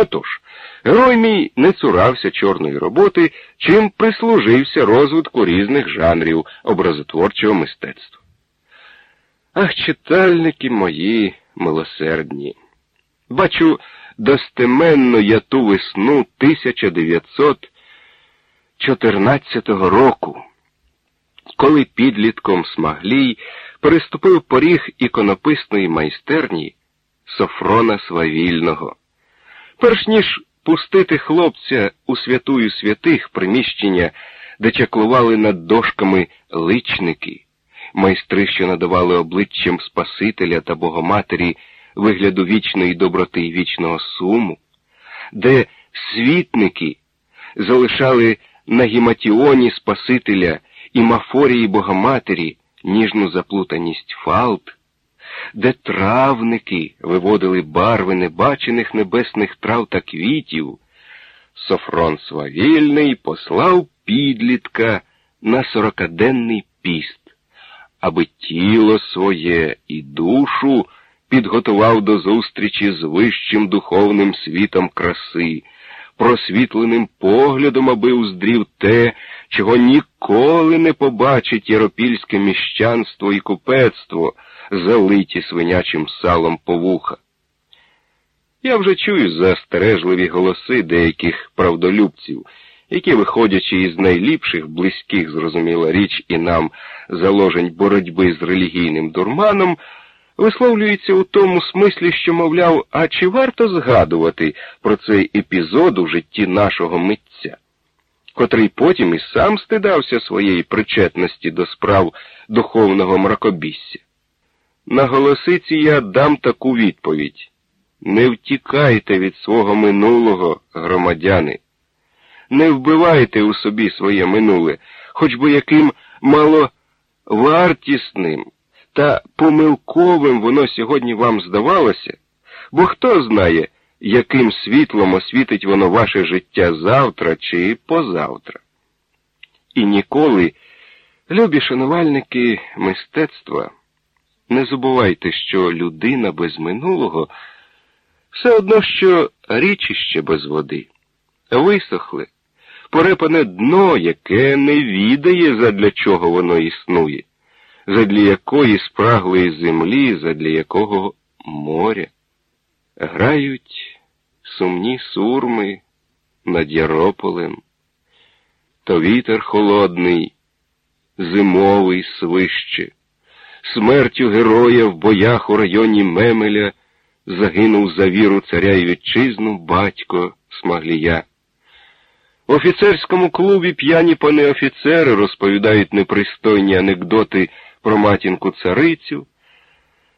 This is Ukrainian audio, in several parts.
Отож, герой мій не цурався чорної роботи, чим прислужився розвитку різних жанрів образотворчого мистецтва. Ах, читальники мої милосердні! Бачу, достеменно я ту весну 1914 року, коли підлітком Смаглій переступив поріг іконописної майстерні Софрона Свавільного. Перш ніж пустити хлопця у святую святих приміщення, де чаклували над дошками личники, майстри, що надавали обличчям Спасителя та Богоматері вигляду вічної доброти і вічного суму, де світники залишали на гіматіоні Спасителя і мафорії Богоматері ніжну заплутаність фалт, де травники виводили барви небачених небесних трав та квітів, Софрон Свавільний послав підлітка на сорокаденний піст, аби тіло своє і душу підготував до зустрічі з вищим духовним світом краси, просвітленим поглядом, аби уздрів те, чого ніколи не побачить єропільське міщанство і купецтво, залиті свинячим салом по вуха. Я вже чую застережливі голоси деяких правдолюбців, які, виходячи із найліпших, близьких, зрозуміла річ, і нам заложень боротьби з релігійним дурманом, висловлюється у тому смислі, що, мовляв, а чи варто згадувати про цей епізод у житті нашого митця, котрий потім і сам стидався своєї причетності до справ духовного мракобісся. На голосиці я дам таку відповідь. Не втікайте від свого минулого, громадяни. Не вбивайте у собі своє минуле, хоч би яким маловартісним та помилковим воно сьогодні вам здавалося, бо хто знає, яким світлом освітить воно ваше життя завтра чи позавтра. І ніколи, любі шанувальники мистецтва, не забувайте, що людина без минулого все одно, що річище без води, висохле, порепане дно, яке не відає, задля чого воно існує задля якої спраглої землі, задля якого моря. Грають сумні сурми над Ярополем, то вітер холодний, зимовий свище, смертю героя в боях у районі Мемеля загинув за віру царя й вітчизну батько Смаглія. В офіцерському клубі п'яні пани офіцери розповідають непристойні анекдоти про матінку царицю,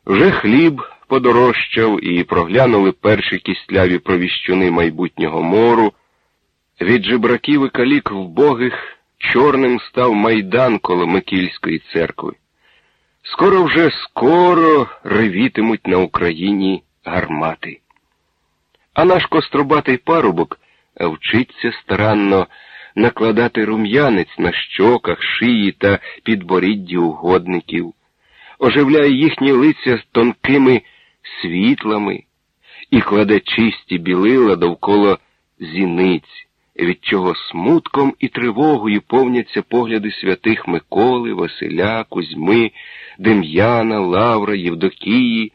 вже хліб подорожчав і проглянули перші кістляві провіщуни майбутнього мору. Від жебраків і калік вбогих чорним став майдан коло Микільської церкви. Скоро вже скоро ревітимуть на Україні гармати. А наш костробатий парубок вчиться старанно накладати рум'янець на щоках, шиї та підборідді угодників, оживляє їхні лиця тонкими світлами і кладе чисті білила довкола зіниць, від чого смутком і тривогою повняться погляди святих Миколи, Василя, Кузьми, Дем'яна, Лавра, Євдокії,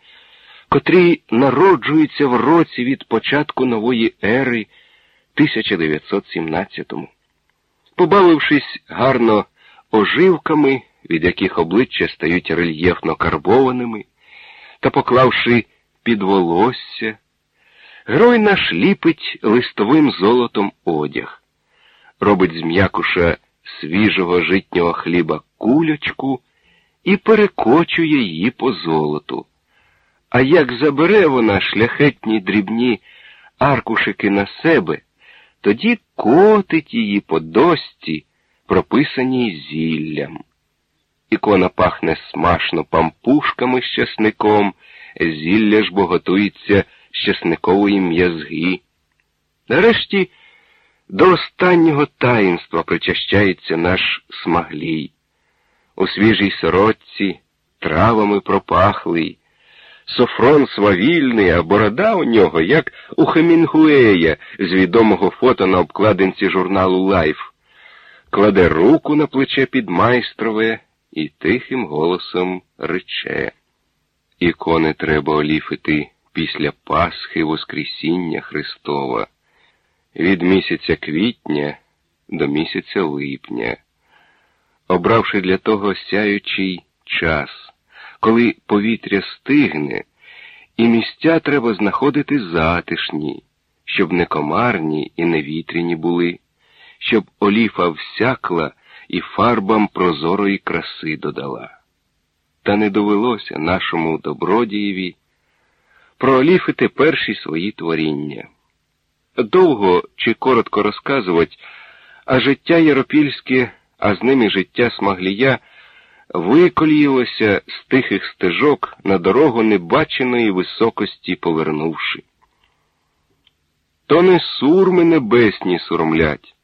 котрі народжуються в році від початку нової ери 1917-му. Побавившись гарно оживками, від яких обличчя стають рельєфно карбованими, та поклавши під волосся, герой наш ліпить листовим золотом одяг, робить з м'якуша свіжого житнього хліба кулячку і перекочує її по золоту. А як забере вона шляхетні дрібні аркушики на себе, тоді котить її по дості, прописаній зіллям. Ікона пахне смашно пампушками з часником, зілля ж бо готується з часникової м'язги. Нарешті до останнього таїнства причащається наш смаглій. У свіжій сорочці, травами пропахлий, Софрон свавільний, а борода у нього, як у Хемінгуея з відомого фото на обкладинці журналу Life. Кладе руку на плече підмайстрове і тихим голосом рече. Ікони треба оліфити після Пасхи Воскресіння Христова, від місяця квітня до місяця липня, обравши для того сяючий час, коли повітря стигне, і місця треба знаходити затишні, щоб не комарні і не вітряні були, щоб оліфа всякла і фарбам прозорої краси додала. Та не довелося нашому добродієві прооліфити перші свої творіння. Довго чи коротко розказувати, а життя Яропільське, а з ними життя Смаглія виколіїлося з тихих стежок на дорогу небаченої високості повернувши. То не сурми небесні суромлять,